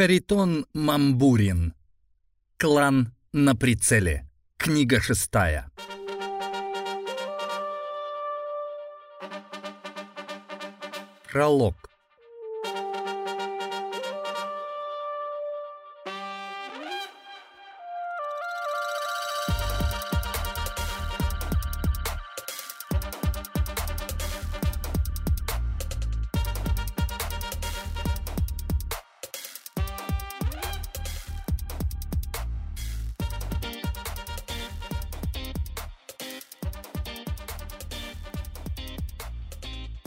Харитон Мамбурин. Клан на прицеле. Книга шестая. Пролог.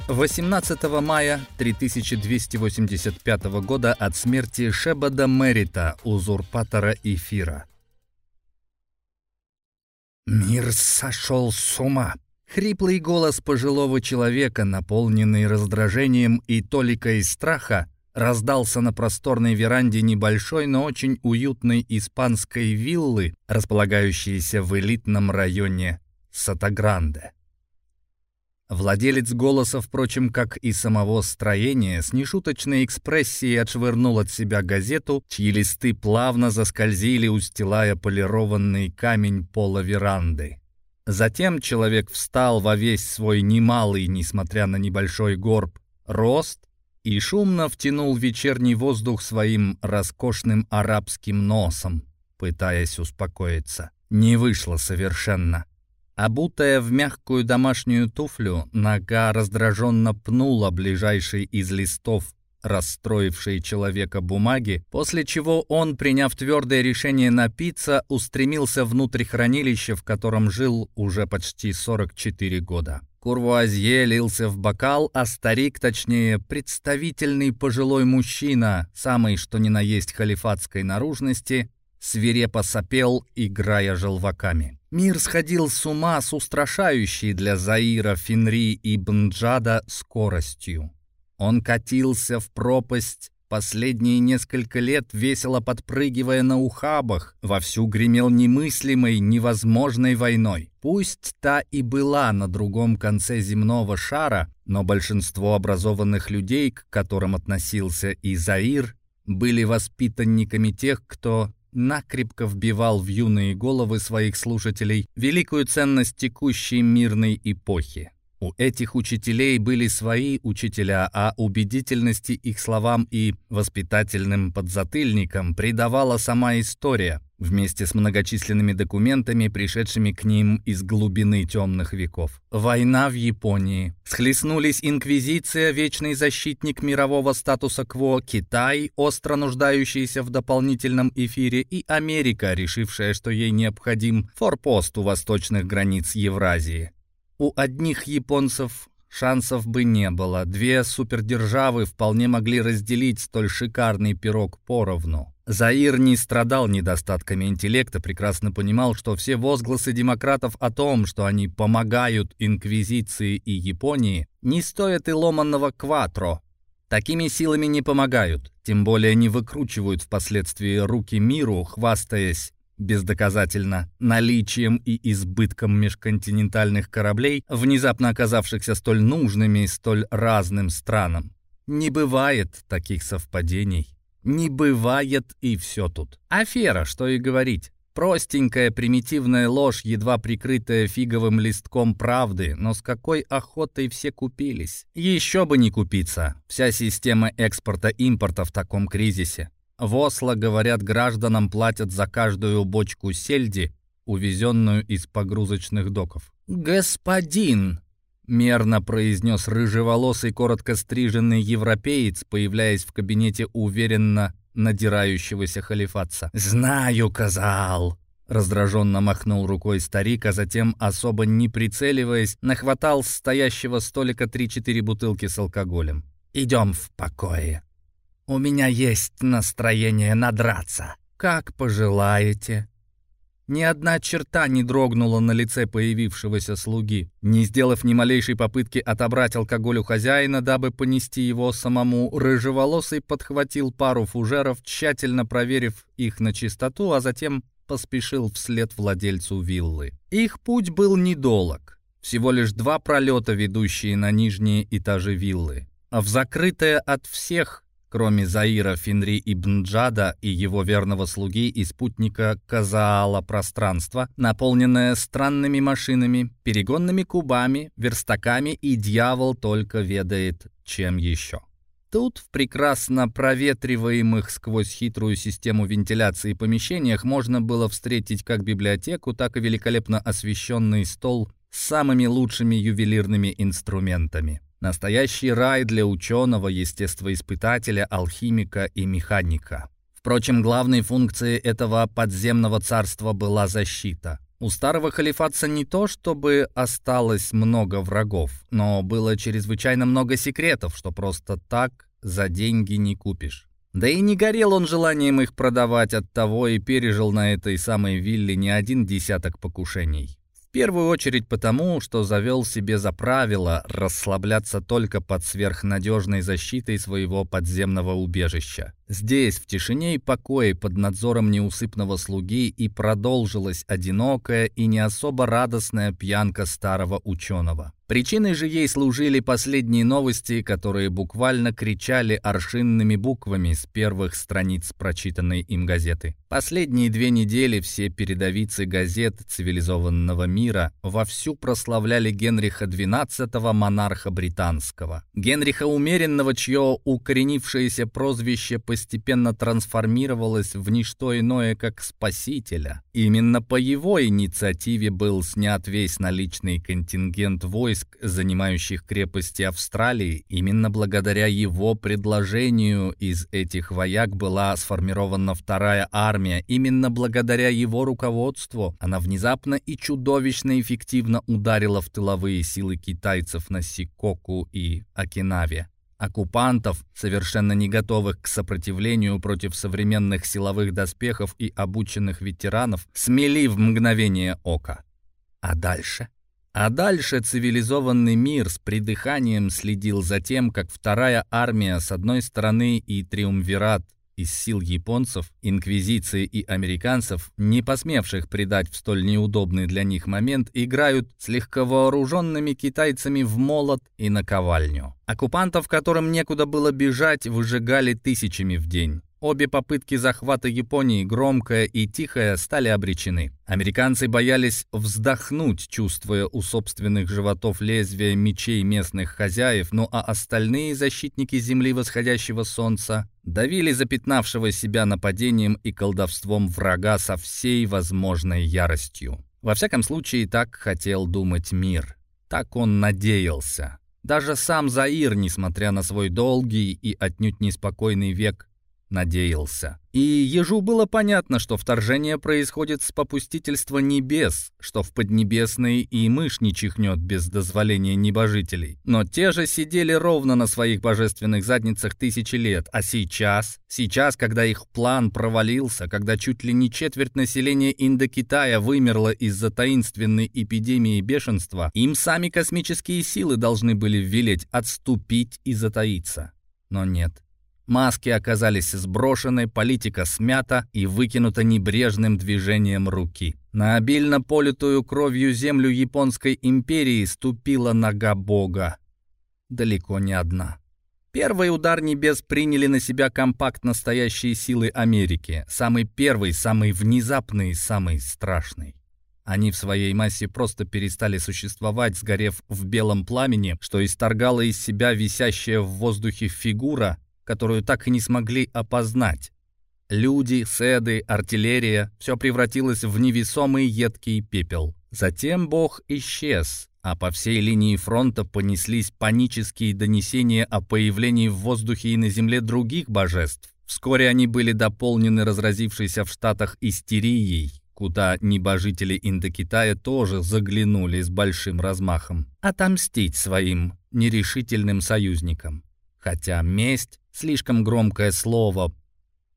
18 мая 3285 года от смерти Шебада Мерита, узурпатора Эфира. Мир сошел с ума. Хриплый голос пожилого человека, наполненный раздражением и толикой страха, раздался на просторной веранде небольшой, но очень уютной испанской виллы, располагающейся в элитном районе Сатагранде. Владелец голоса, впрочем, как и самого строения, с нешуточной экспрессией отшвырнул от себя газету, чьи листы плавно заскользили, устилая полированный камень пола веранды. Затем человек встал во весь свой немалый, несмотря на небольшой горб, рост и шумно втянул вечерний воздух своим роскошным арабским носом, пытаясь успокоиться. Не вышло совершенно. Обутая в мягкую домашнюю туфлю, нога раздраженно пнула ближайший из листов расстроившей человека бумаги, после чего он, приняв твердое решение напиться, устремился внутрь хранилища, в котором жил уже почти 44 года. Курвуазье лился в бокал, а старик, точнее, представительный пожилой мужчина, самый что ни на есть халифатской наружности, свирепо сопел, играя желваками. Мир сходил с ума с устрашающей для Заира, Финри и Бнджада скоростью. Он катился в пропасть последние несколько лет, весело подпрыгивая на ухабах, вовсю гремел немыслимой, невозможной войной. Пусть та и была на другом конце земного шара, но большинство образованных людей, к которым относился и Заир, были воспитанниками тех, кто накрепко вбивал в юные головы своих слушателей великую ценность текущей мирной эпохи. У этих учителей были свои учителя, а убедительности их словам и воспитательным подзатыльникам придавала сама история, вместе с многочисленными документами, пришедшими к ним из глубины темных веков. Война в Японии. Схлестнулись инквизиция, вечный защитник мирового статуса кво, Китай, остро нуждающийся в дополнительном эфире, и Америка, решившая, что ей необходим форпост у восточных границ Евразии. У одних японцев шансов бы не было. Две супердержавы вполне могли разделить столь шикарный пирог поровну. Заир не страдал недостатками интеллекта, прекрасно понимал, что все возгласы демократов о том, что они помогают Инквизиции и Японии, не стоят и ломанного кватро. Такими силами не помогают, тем более не выкручивают впоследствии руки миру, хвастаясь бездоказательно наличием и избытком межконтинентальных кораблей, внезапно оказавшихся столь нужными столь разным странам. Не бывает таких совпадений. Не бывает и все тут. Афера, что и говорить. Простенькая примитивная ложь, едва прикрытая фиговым листком правды, но с какой охотой все купились. Еще бы не купиться. Вся система экспорта-импорта в таком кризисе. В Осло, говорят, гражданам платят за каждую бочку сельди, увезенную из погрузочных доков. «Господин!» — мерно произнес рыжеволосый, коротко стриженный европеец, появляясь в кабинете уверенно надирающегося халифатца. «Знаю, казал!» Раздраженно махнул рукой старик, а затем, особо не прицеливаясь, нахватал с стоящего столика три-четыре бутылки с алкоголем. «Идем в покое». У меня есть настроение надраться. Как пожелаете». Ни одна черта не дрогнула на лице появившегося слуги. Не сделав ни малейшей попытки отобрать алкоголь у хозяина, дабы понести его самому, рыжеволосый подхватил пару фужеров, тщательно проверив их на чистоту, а затем поспешил вслед владельцу виллы. Их путь был недолог. Всего лишь два пролета, ведущие на нижние этажи виллы. А в закрытое от всех кроме Заира Финри ибн Джада и его верного слуги и спутника Казаала пространство, наполненное странными машинами, перегонными кубами, верстаками и дьявол только ведает, чем еще. Тут, в прекрасно проветриваемых сквозь хитрую систему вентиляции помещениях, можно было встретить как библиотеку, так и великолепно освещенный стол с самыми лучшими ювелирными инструментами. Настоящий рай для ученого, естествоиспытателя, алхимика и механика. Впрочем, главной функцией этого подземного царства была защита. У старого халифатца не то, чтобы осталось много врагов, но было чрезвычайно много секретов, что просто так за деньги не купишь. Да и не горел он желанием их продавать, от того и пережил на этой самой вилле не один десяток покушений первую очередь потому, что завел себе за правило расслабляться только под сверхнадежной защитой своего подземного убежища. Здесь, в тишине и покое, под надзором неусыпного слуги, и продолжилась одинокая и не особо радостная пьянка старого ученого. Причиной же ей служили последние новости, которые буквально кричали аршинными буквами с первых страниц прочитанной им газеты. Последние две недели все передовицы газет цивилизованного мира вовсю прославляли Генриха XII, монарха британского. Генриха Умеренного, чье укоренившееся прозвище постепенно трансформировалось в ничто иное, как спасителя. Именно по его инициативе был снят весь наличный контингент войск войск, занимающих крепости Австралии, именно благодаря его предложению из этих вояк была сформирована вторая армия. Именно благодаря его руководству она внезапно и чудовищно эффективно ударила в тыловые силы китайцев на Сикоку и Окинаве. Оккупантов, совершенно не готовых к сопротивлению против современных силовых доспехов и обученных ветеранов, смели в мгновение ока. А дальше? А дальше цивилизованный мир с придыханием следил за тем, как вторая армия с одной стороны и триумвират из сил японцев, инквизиции и американцев, не посмевших предать в столь неудобный для них момент, играют с легковооруженными китайцами в молот и наковальню. Оккупантов, которым некуда было бежать, выжигали тысячами в день. Обе попытки захвата Японии, громкая и тихая, стали обречены. Американцы боялись вздохнуть, чувствуя у собственных животов лезвия мечей местных хозяев, ну а остальные защитники земли восходящего солнца давили запятнавшего себя нападением и колдовством врага со всей возможной яростью. Во всяком случае, так хотел думать мир. Так он надеялся. Даже сам Заир, несмотря на свой долгий и отнюдь неспокойный век, надеялся. И ежу было понятно, что вторжение происходит с попустительства небес, что в Поднебесной и мышь не чихнет без дозволения небожителей. Но те же сидели ровно на своих божественных задницах тысячи лет, а сейчас, сейчас, когда их план провалился, когда чуть ли не четверть населения Индокитая вымерло из-за таинственной эпидемии бешенства, им сами космические силы должны были велеть отступить и затаиться. Но нет. Маски оказались сброшены, политика смята и выкинута небрежным движением руки. На обильно политую кровью землю Японской империи ступила нога Бога. Далеко не одна. Первый удар небес приняли на себя компакт настоящие силы Америки. Самый первый, самый внезапный, самый страшный. Они в своей массе просто перестали существовать, сгорев в белом пламени, что исторгала из себя висящая в воздухе фигура, которую так и не смогли опознать. Люди, седы, артиллерия — все превратилось в невесомый едкий пепел. Затем бог исчез, а по всей линии фронта понеслись панические донесения о появлении в воздухе и на земле других божеств. Вскоре они были дополнены разразившейся в Штатах истерией, куда небожители Индокитая тоже заглянули с большим размахом. Отомстить своим нерешительным союзникам. Хотя месть — слишком громкое слово.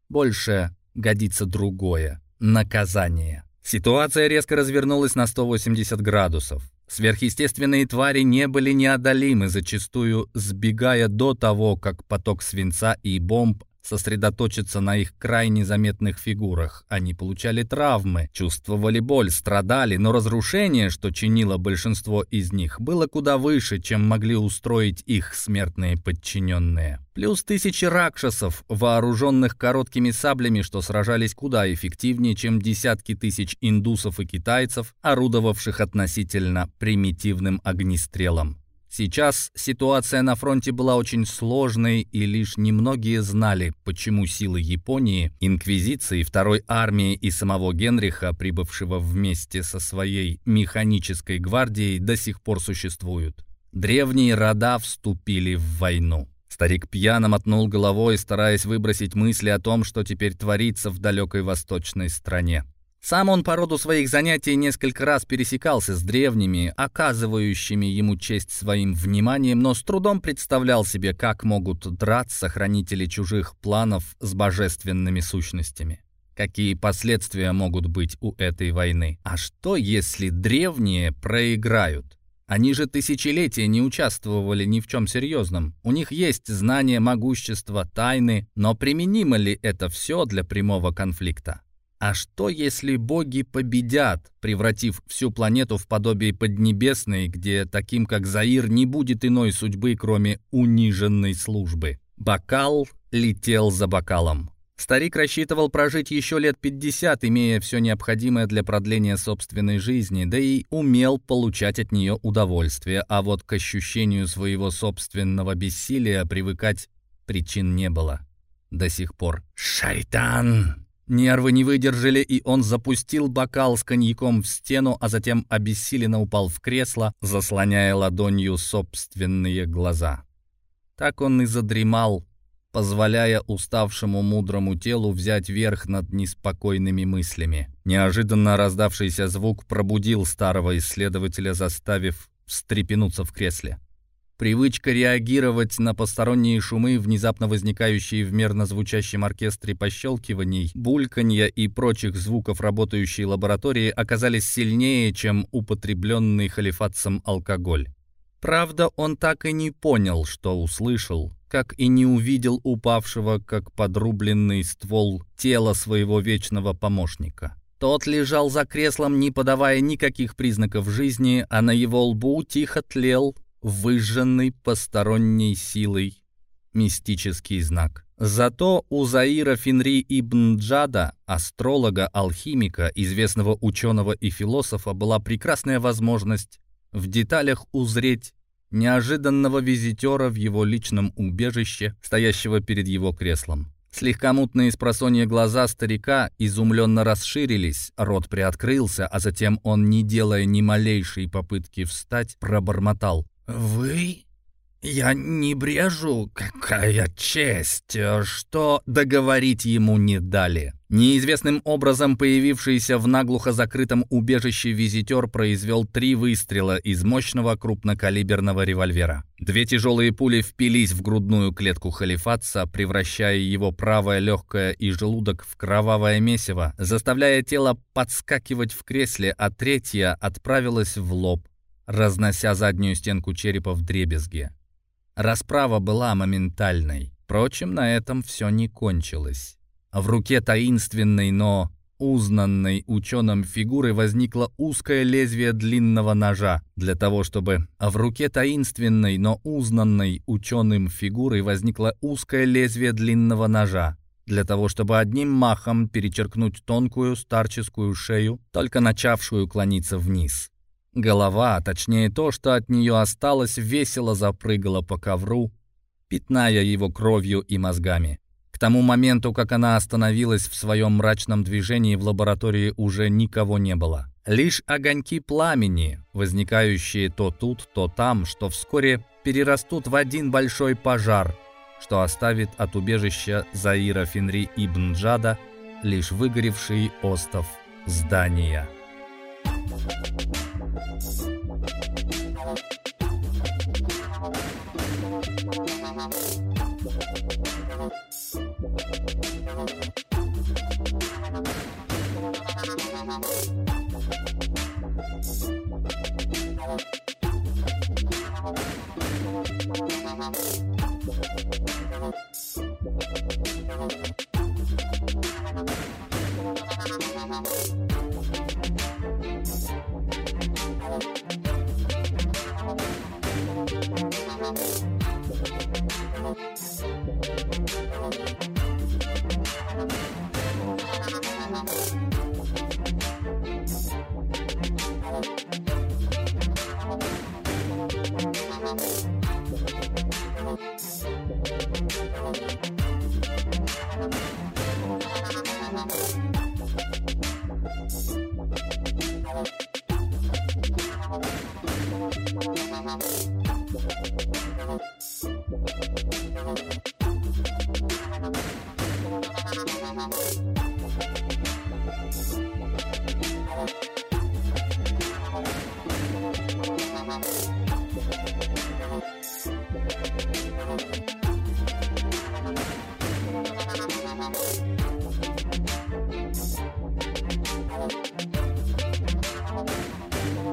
Больше годится другое — наказание. Ситуация резко развернулась на 180 градусов. Сверхъестественные твари не были неодолимы, зачастую сбегая до того, как поток свинца и бомб сосредоточиться на их крайне заметных фигурах. Они получали травмы, чувствовали боль, страдали, но разрушение, что чинило большинство из них, было куда выше, чем могли устроить их смертные подчиненные. Плюс тысячи ракшасов, вооруженных короткими саблями, что сражались куда эффективнее, чем десятки тысяч индусов и китайцев, орудовавших относительно примитивным огнестрелом. Сейчас ситуация на фронте была очень сложной, и лишь немногие знали, почему силы Японии, Инквизиции, Второй армии и самого Генриха, прибывшего вместе со своей механической гвардией, до сих пор существуют. Древние рода вступили в войну. Старик пьяно мотнул головой, стараясь выбросить мысли о том, что теперь творится в далекой восточной стране. Сам он по роду своих занятий несколько раз пересекался с древними, оказывающими ему честь своим вниманием, но с трудом представлял себе, как могут драться хранители чужих планов с божественными сущностями. Какие последствия могут быть у этой войны? А что, если древние проиграют? Они же тысячелетия не участвовали ни в чем серьезном. У них есть знания, могущество, тайны, но применимо ли это все для прямого конфликта? А что, если боги победят, превратив всю планету в подобие Поднебесной, где таким, как Заир, не будет иной судьбы, кроме униженной службы? Бокал летел за бокалом. Старик рассчитывал прожить еще лет 50, имея все необходимое для продления собственной жизни, да и умел получать от нее удовольствие, а вот к ощущению своего собственного бессилия привыкать причин не было. До сих пор. «Шайтан!» Нервы не выдержали, и он запустил бокал с коньяком в стену, а затем обессиленно упал в кресло, заслоняя ладонью собственные глаза. Так он и задремал, позволяя уставшему мудрому телу взять верх над неспокойными мыслями. Неожиданно раздавшийся звук пробудил старого исследователя, заставив встрепенуться в кресле. Привычка реагировать на посторонние шумы, внезапно возникающие в мерно звучащем оркестре пощелкиваний, бульканья и прочих звуков работающей лаборатории оказались сильнее, чем употребленный халифатцем алкоголь. Правда, он так и не понял, что услышал, как и не увидел упавшего, как подрубленный ствол, тела своего вечного помощника. Тот лежал за креслом, не подавая никаких признаков жизни, а на его лбу тихо тлел выжженный посторонней силой мистический знак. Зато у Заира Финри ибн Джада, астролога-алхимика, известного ученого и философа, была прекрасная возможность в деталях узреть неожиданного визитера в его личном убежище, стоящего перед его креслом. Слегка мутные с глаза старика изумленно расширились, рот приоткрылся, а затем он, не делая ни малейшей попытки встать, пробормотал. «Вы? Я не брежу? Какая честь! Что договорить ему не дали?» Неизвестным образом появившийся в наглухо закрытом убежище визитер произвел три выстрела из мощного крупнокалиберного револьвера. Две тяжелые пули впились в грудную клетку халифатца, превращая его правое легкое и желудок в кровавое месиво, заставляя тело подскакивать в кресле, а третья отправилась в лоб, разнося заднюю стенку черепа в дребезге. Расправа была моментальной. Впрочем, на этом все не кончилось. В руке таинственной, но узнанной ученым фигуры возникло узкое лезвие длинного ножа. Для того, чтобы в руке таинственной, но узнанной ученым фигуры возникло узкое лезвие длинного ножа. Для того, чтобы одним махом перечеркнуть тонкую старческую шею, только начавшую клониться вниз. Голова, точнее то, что от нее осталось, весело запрыгала по ковру, пятная его кровью и мозгами. К тому моменту, как она остановилась в своем мрачном движении, в лаборатории уже никого не было. Лишь огоньки пламени, возникающие то тут, то там, что вскоре перерастут в один большой пожар, что оставит от убежища Заира Фенри Ибн Джада лишь выгоревший остов здания.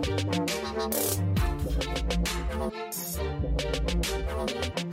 Thank you.